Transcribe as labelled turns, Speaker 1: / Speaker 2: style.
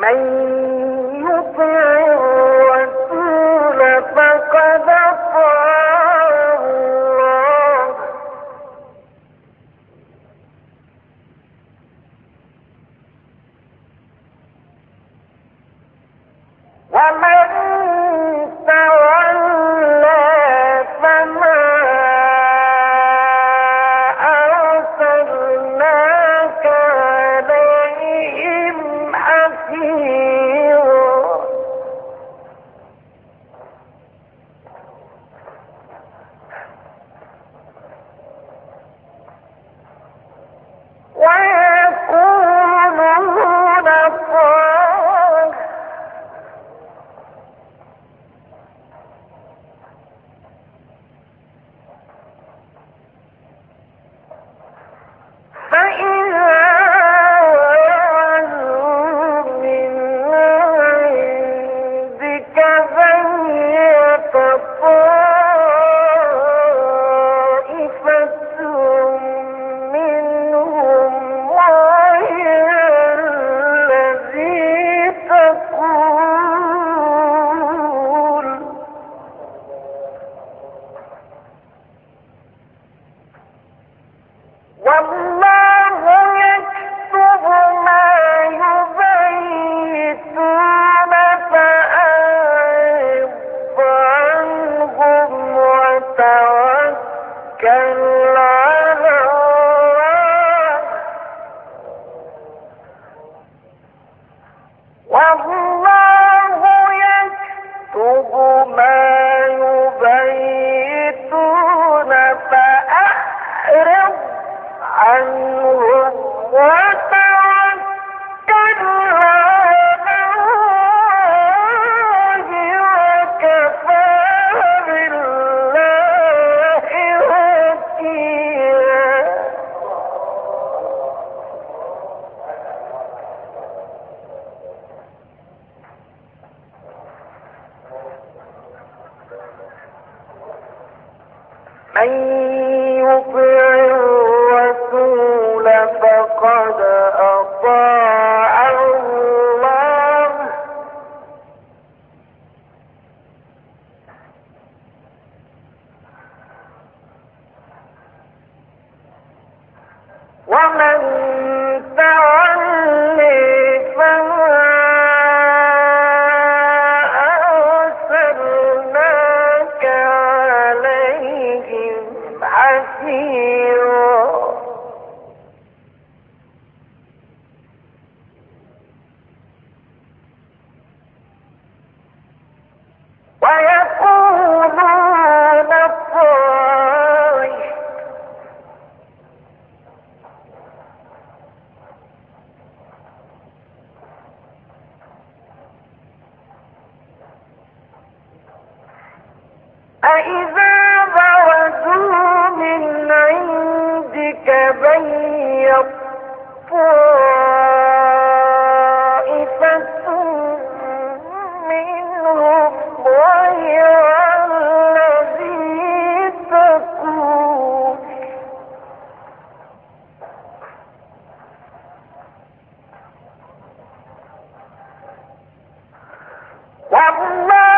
Speaker 1: من يطع الرسول فقد أطاع الله. ومن أن يطيع الرسول فقد أطاع الله. ومن أإذا بردوا من عندك بيض طائفة منهم غير الذي تقول. والله